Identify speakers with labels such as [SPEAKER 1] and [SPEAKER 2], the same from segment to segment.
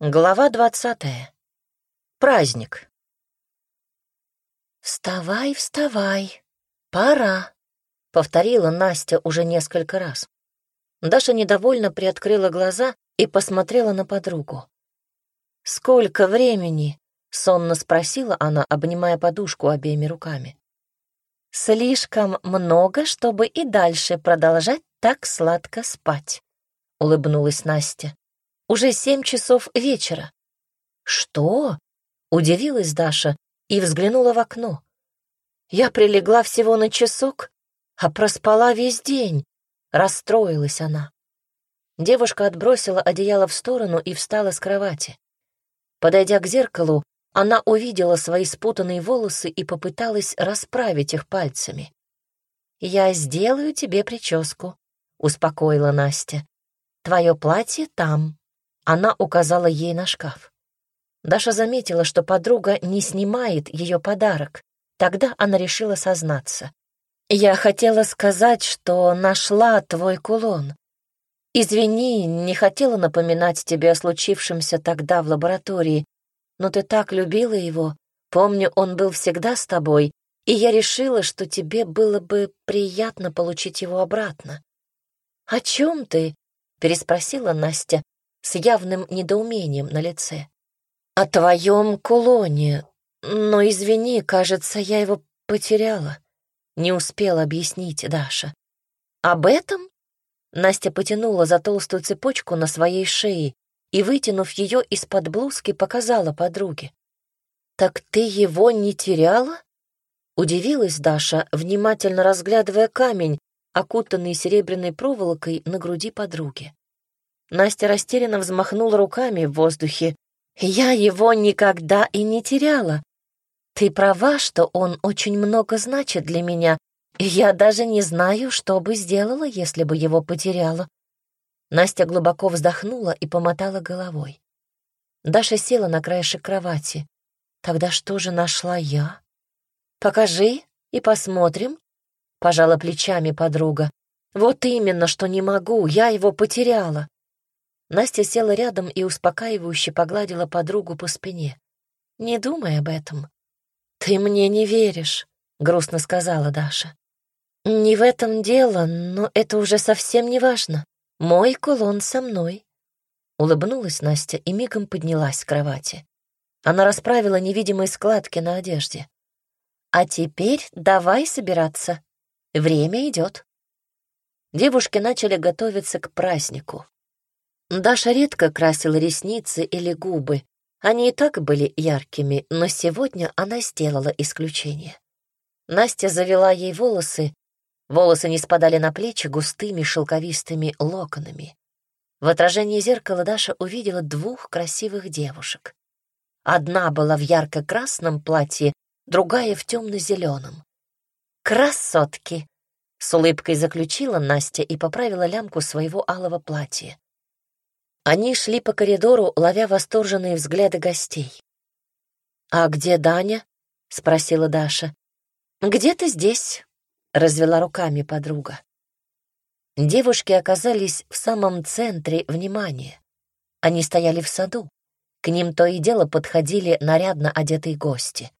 [SPEAKER 1] Глава двадцатая. Праздник. «Вставай, вставай, пора», — повторила Настя уже несколько раз. Даша недовольно приоткрыла глаза и посмотрела на подругу. «Сколько времени?» — сонно спросила она, обнимая подушку обеими руками. «Слишком много, чтобы и дальше продолжать так сладко спать», — улыбнулась Настя. Уже семь часов вечера. Что? Удивилась Даша и взглянула в окно. Я прилегла всего на часок, а проспала весь день. Расстроилась она. Девушка отбросила одеяло в сторону и встала с кровати. Подойдя к зеркалу, она увидела свои спутанные волосы и попыталась расправить их пальцами. «Я сделаю тебе прическу», — успокоила Настя. «Твое платье там». Она указала ей на шкаф. Даша заметила, что подруга не снимает ее подарок. Тогда она решила сознаться. «Я хотела сказать, что нашла твой кулон. Извини, не хотела напоминать тебе о случившемся тогда в лаборатории, но ты так любила его. Помню, он был всегда с тобой, и я решила, что тебе было бы приятно получить его обратно». «О чем ты?» — переспросила Настя, с явным недоумением на лице. «О твоем кулоне. Но, извини, кажется, я его потеряла». Не успела объяснить Даша. «Об этом?» Настя потянула за толстую цепочку на своей шее и, вытянув ее из-под блузки, показала подруге. «Так ты его не теряла?» Удивилась Даша, внимательно разглядывая камень, окутанный серебряной проволокой на груди подруги. Настя растерянно взмахнула руками в воздухе. «Я его никогда и не теряла. Ты права, что он очень много значит для меня, я даже не знаю, что бы сделала, если бы его потеряла». Настя глубоко вздохнула и помотала головой. Даша села на краешек кровати. «Тогда что же нашла я?» «Покажи и посмотрим», — пожала плечами подруга. «Вот именно, что не могу, я его потеряла». Настя села рядом и успокаивающе погладила подругу по спине. «Не думай об этом». «Ты мне не веришь», — грустно сказала Даша. «Не в этом дело, но это уже совсем не важно. Мой кулон со мной». Улыбнулась Настя и мигом поднялась с кровати. Она расправила невидимые складки на одежде. «А теперь давай собираться. Время идет». Девушки начали готовиться к празднику. Даша редко красила ресницы или губы. Они и так были яркими, но сегодня она сделала исключение. Настя завела ей волосы. Волосы не спадали на плечи густыми шелковистыми локонами. В отражении зеркала Даша увидела двух красивых девушек. Одна была в ярко-красном платье, другая в темно-зеленом. «Красотки!» — с улыбкой заключила Настя и поправила лямку своего алого платья. Они шли по коридору, ловя восторженные взгляды гостей. «А где Даня?» — спросила Даша. «Где-то здесь», — развела руками подруга. Девушки оказались в самом центре внимания. Они стояли в саду. К ним то и дело подходили нарядно одетые гости.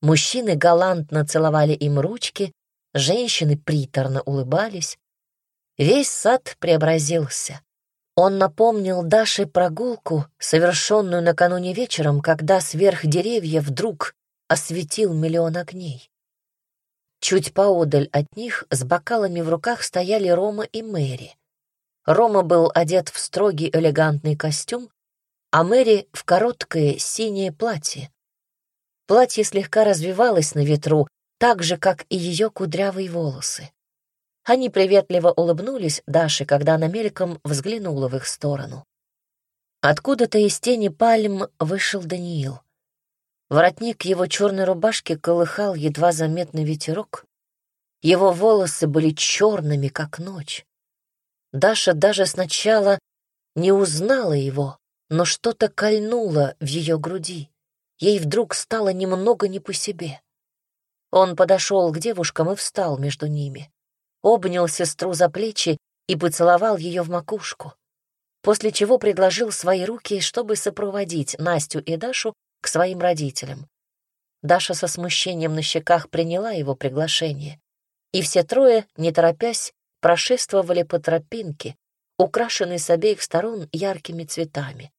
[SPEAKER 1] Мужчины галантно целовали им ручки, женщины приторно улыбались. Весь сад преобразился. Он напомнил Даше прогулку, совершенную накануне вечером, когда сверх деревьев вдруг осветил миллион огней. Чуть поодаль от них с бокалами в руках стояли Рома и Мэри. Рома был одет в строгий элегантный костюм, а Мэри — в короткое синее платье. Платье слегка развивалось на ветру, так же, как и ее кудрявые волосы. Они приветливо улыбнулись Даше, когда она мельком взглянула в их сторону. Откуда-то из тени пальм вышел Даниил. Воротник его черной рубашки колыхал едва заметный ветерок. Его волосы были черными, как ночь. Даша даже сначала не узнала его, но что-то кольнуло в ее груди. Ей вдруг стало немного не по себе. Он подошел к девушкам и встал между ними обнял сестру за плечи и поцеловал ее в макушку. после чего предложил свои руки, чтобы сопроводить Настю и Дашу к своим родителям. Даша со смущением на щеках приняла его приглашение, и все трое, не торопясь, прошествовали по тропинке, украшенной с обеих сторон яркими цветами.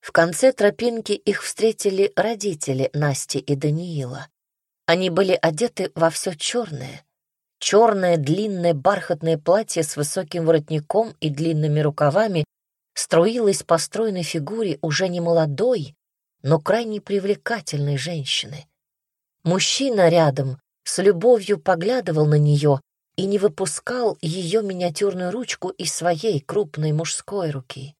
[SPEAKER 1] В конце тропинки их встретили родители Насти и Даниила. Они были одеты во все черное. Черное длинное бархатное платье с высоким воротником и длинными рукавами струилось по стройной фигуре уже не молодой, но крайне привлекательной женщины. Мужчина рядом с любовью поглядывал на нее и не выпускал ее миниатюрную ручку из своей крупной мужской руки.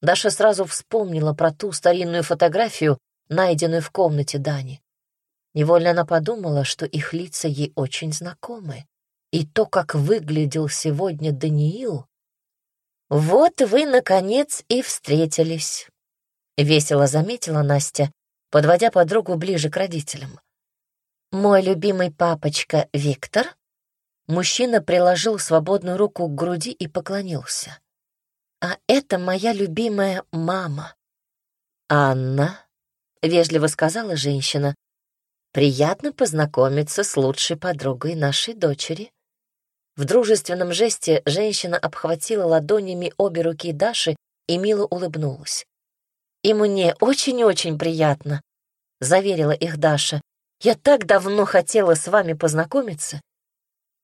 [SPEAKER 1] Даша сразу вспомнила про ту старинную фотографию, найденную в комнате Дани. Невольно она подумала, что их лица ей очень знакомы. И то, как выглядел сегодня Даниил... «Вот вы, наконец, и встретились», — весело заметила Настя, подводя подругу ближе к родителям. «Мой любимый папочка Виктор?» Мужчина приложил свободную руку к груди и поклонился. «А это моя любимая мама». «Анна», — вежливо сказала женщина, «приятно познакомиться с лучшей подругой нашей дочери». В дружественном жесте женщина обхватила ладонями обе руки Даши и мило улыбнулась. «И мне очень-очень приятно», — заверила их Даша. «Я так давно хотела с вами познакомиться».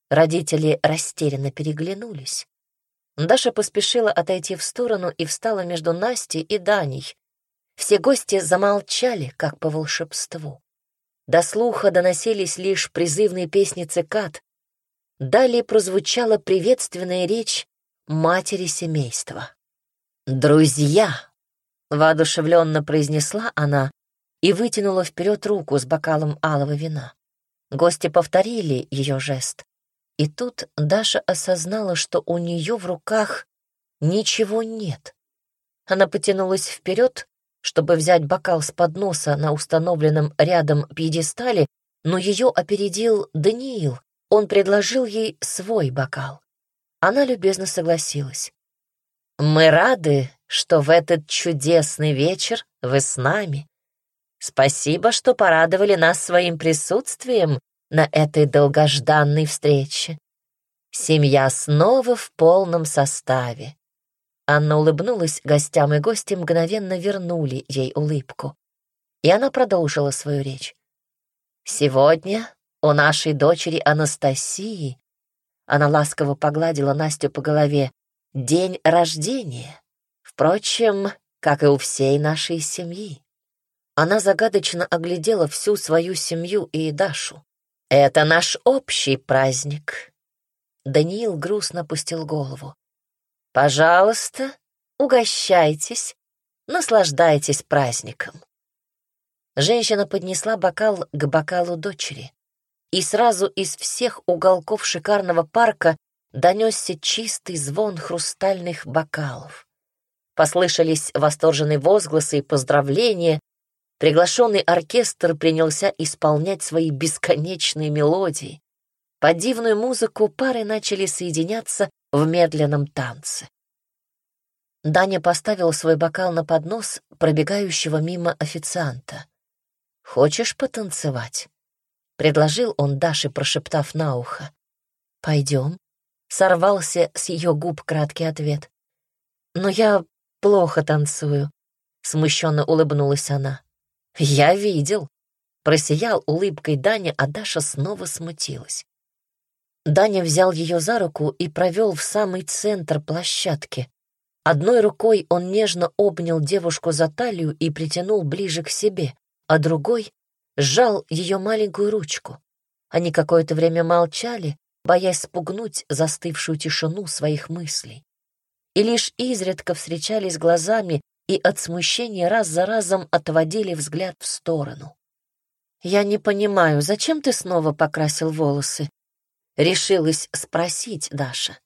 [SPEAKER 1] Родители растерянно переглянулись. Даша поспешила отойти в сторону и встала между Настей и Даней. Все гости замолчали, как по волшебству. До слуха доносились лишь призывные песни цикад, Далее прозвучала приветственная речь матери семейства. «Друзья!» — воодушевленно произнесла она и вытянула вперед руку с бокалом алого вина. Гости повторили ее жест. И тут Даша осознала, что у нее в руках ничего нет. Она потянулась вперед, чтобы взять бокал с подноса на установленном рядом пьедестале, но ее опередил Даниил, он предложил ей свой бокал. Она любезно согласилась. «Мы рады, что в этот чудесный вечер вы с нами. Спасибо, что порадовали нас своим присутствием на этой долгожданной встрече. Семья снова в полном составе». Анна улыбнулась гостям, и гости мгновенно вернули ей улыбку. И она продолжила свою речь. «Сегодня у нашей дочери Анастасии, она ласково погладила Настю по голове, день рождения. Впрочем, как и у всей нашей семьи. Она загадочно оглядела всю свою семью и Дашу. «Это наш общий праздник». Даниил грустно опустил голову. «Пожалуйста, угощайтесь, наслаждайтесь праздником». Женщина поднесла бокал к бокалу дочери и сразу из всех уголков шикарного парка донесся чистый звон хрустальных бокалов. Послышались восторженные возгласы и поздравления. Приглашенный оркестр принялся исполнять свои бесконечные мелодии. Под дивную музыку пары начали соединяться в медленном танце. Даня поставил свой бокал на поднос пробегающего мимо официанта. «Хочешь потанцевать?» Предложил он Даше, прошептав на ухо. «Пойдем». Сорвался с ее губ краткий ответ. «Но я плохо танцую», — смущенно улыбнулась она. «Я видел». Просиял улыбкой Даня, а Даша снова смутилась. Даня взял ее за руку и провел в самый центр площадки. Одной рукой он нежно обнял девушку за талию и притянул ближе к себе, а другой сжал ее маленькую ручку. Они какое-то время молчали, боясь спугнуть застывшую тишину своих мыслей. И лишь изредка встречались глазами и от смущения раз за разом отводили взгляд в сторону. «Я не понимаю, зачем ты снова покрасил волосы?» — решилась спросить Даша.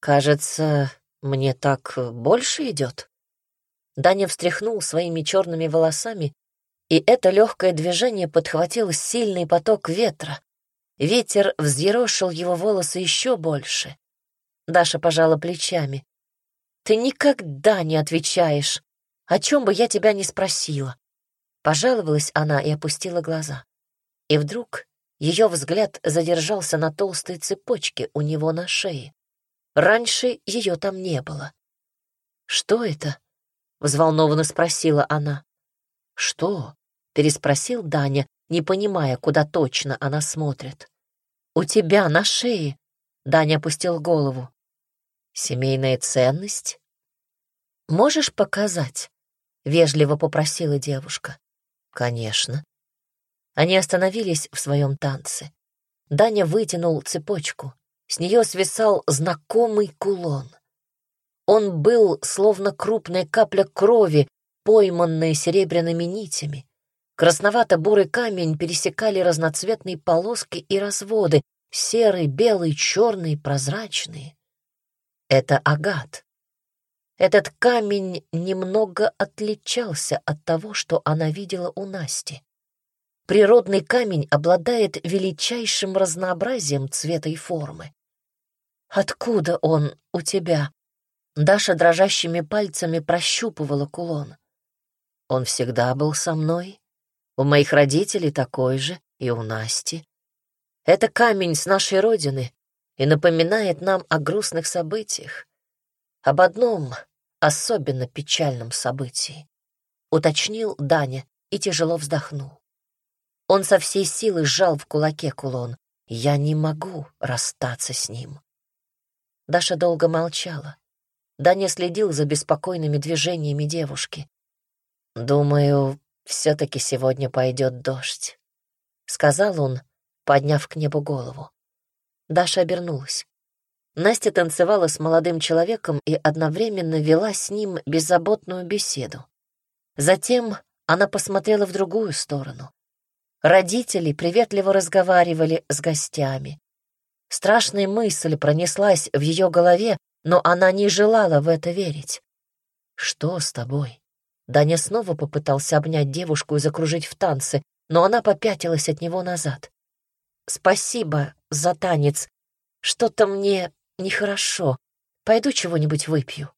[SPEAKER 1] «Кажется, мне так больше идет». Даня встряхнул своими черными волосами и это легкое движение подхватил сильный поток ветра. Ветер взъерошил его волосы еще больше. Даша пожала плечами. Ты никогда не отвечаешь, о чем бы я тебя ни спросила. Пожаловалась она и опустила глаза. И вдруг ее взгляд задержался на толстой цепочке у него на шее. Раньше ее там не было. «Что это?» — взволнованно спросила она. «Что?» — переспросил Даня, не понимая, куда точно она смотрит. «У тебя на шее!» — Даня опустил голову. «Семейная ценность?» «Можешь показать?» — вежливо попросила девушка. «Конечно». Они остановились в своем танце. Даня вытянул цепочку. С нее свисал знакомый кулон. Он был словно крупная капля крови, пойманная серебряными нитями. Красновато-бурый камень пересекали разноцветные полоски и разводы, серые, белые, черные, прозрачные. Это агат. Этот камень немного отличался от того, что она видела у Насти. Природный камень обладает величайшим разнообразием цвета и формы. «Откуда он у тебя?» Даша дрожащими пальцами прощупывала кулон. Он всегда был со мной. У моих родителей такой же, и у Насти. Это камень с нашей родины и напоминает нам о грустных событиях. Об одном особенно печальном событии. Уточнил Даня и тяжело вздохнул. Он со всей силы сжал в кулаке кулон. Я не могу расстаться с ним. Даша долго молчала. Даня следил за беспокойными движениями девушки. «Думаю, все-таки сегодня пойдет дождь», — сказал он, подняв к небу голову. Даша обернулась. Настя танцевала с молодым человеком и одновременно вела с ним беззаботную беседу. Затем она посмотрела в другую сторону. Родители приветливо разговаривали с гостями. Страшная мысль пронеслась в ее голове, но она не желала в это верить. «Что с тобой?» Даня снова попытался обнять девушку и закружить в танце, но она попятилась от него назад. «Спасибо за танец. Что-то мне нехорошо. Пойду чего-нибудь выпью».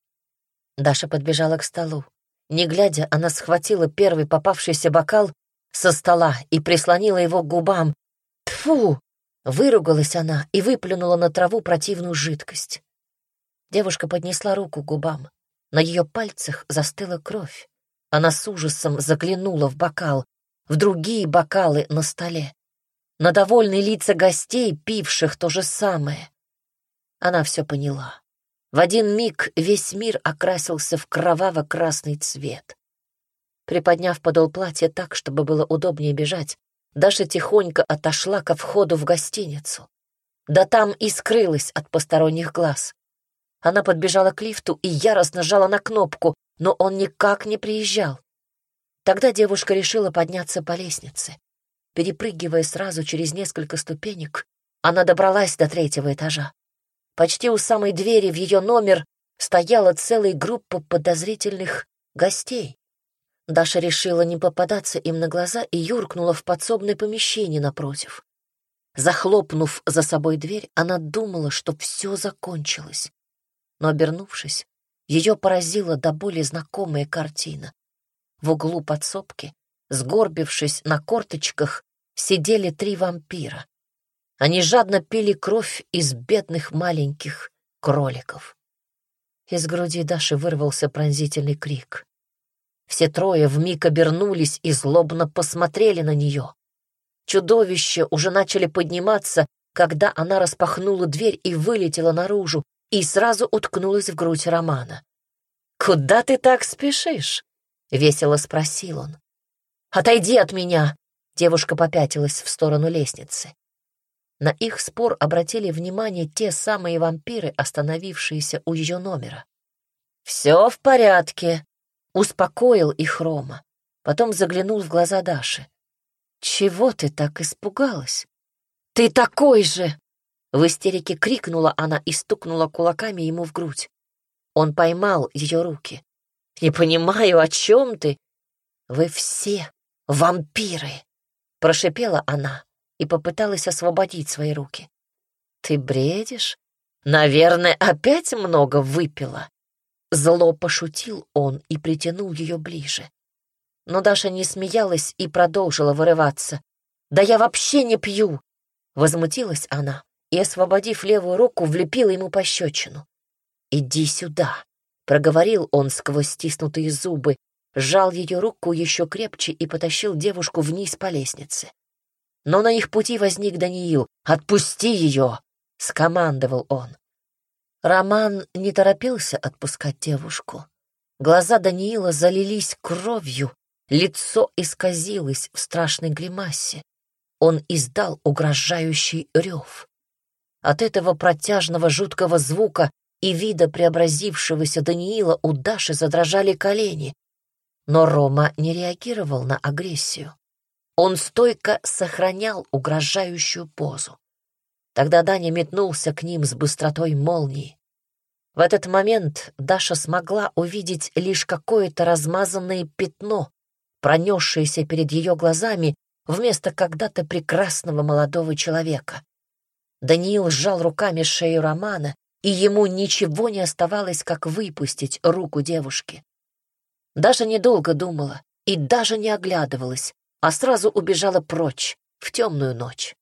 [SPEAKER 1] Даша подбежала к столу. Не глядя, она схватила первый попавшийся бокал со стола и прислонила его к губам. Тфу! Выругалась она и выплюнула на траву противную жидкость. Девушка поднесла руку к губам. На ее пальцах застыла кровь. Она с ужасом заглянула в бокал, в другие бокалы на столе. На довольные лица гостей, пивших то же самое. Она все поняла. В один миг весь мир окрасился в кроваво-красный цвет. Приподняв подол платья так, чтобы было удобнее бежать, Даша тихонько отошла ко входу в гостиницу. Да там и скрылась от посторонних глаз. Она подбежала к лифту и яростно жала на кнопку, но он никак не приезжал. Тогда девушка решила подняться по лестнице. Перепрыгивая сразу через несколько ступенек, она добралась до третьего этажа. Почти у самой двери в ее номер стояла целая группа подозрительных гостей. Даша решила не попадаться им на глаза и юркнула в подсобное помещение напротив. Захлопнув за собой дверь, она думала, что все закончилось. Но, обернувшись, ее поразила до боли знакомая картина. В углу подсобки, сгорбившись на корточках, сидели три вампира. Они жадно пили кровь из бедных маленьких кроликов. Из груди Даши вырвался пронзительный крик. Все трое вмиг обернулись и злобно посмотрели на нее. Чудовища уже начали подниматься, когда она распахнула дверь и вылетела наружу, и сразу уткнулась в грудь Романа. «Куда ты так спешишь?» — весело спросил он. «Отойди от меня!» — девушка попятилась в сторону лестницы. На их спор обратили внимание те самые вампиры, остановившиеся у ее номера. «Все в порядке», Успокоил их Рома. Потом заглянул в глаза Даши. «Чего ты так испугалась?» «Ты такой же!» В истерике крикнула она и стукнула кулаками ему в грудь. Он поймал ее руки. «Не понимаю, о чем ты?» «Вы все вампиры!» Прошипела она и попыталась освободить свои руки. «Ты бредишь? Наверное, опять много выпила?» Зло пошутил он и притянул ее ближе. Но Даша не смеялась и продолжила вырываться. «Да я вообще не пью!» Возмутилась она и, освободив левую руку, влепила ему пощечину. «Иди сюда!» — проговорил он сквозь стиснутые зубы, сжал ее руку еще крепче и потащил девушку вниз по лестнице. Но на их пути возник Даниил. «Отпусти ее!» — скомандовал он. Роман не торопился отпускать девушку. Глаза Даниила залились кровью, лицо исказилось в страшной гримасе. Он издал угрожающий рев. От этого протяжного жуткого звука и вида преобразившегося Даниила у Даши задрожали колени. Но Рома не реагировал на агрессию. Он стойко сохранял угрожающую позу. Тогда Даня метнулся к ним с быстротой молнии. В этот момент Даша смогла увидеть лишь какое-то размазанное пятно, пронесшееся перед ее глазами вместо когда-то прекрасного молодого человека. Даниил сжал руками шею Романа, и ему ничего не оставалось, как выпустить руку девушки. Даша недолго думала и даже не оглядывалась, а сразу убежала прочь, в темную ночь.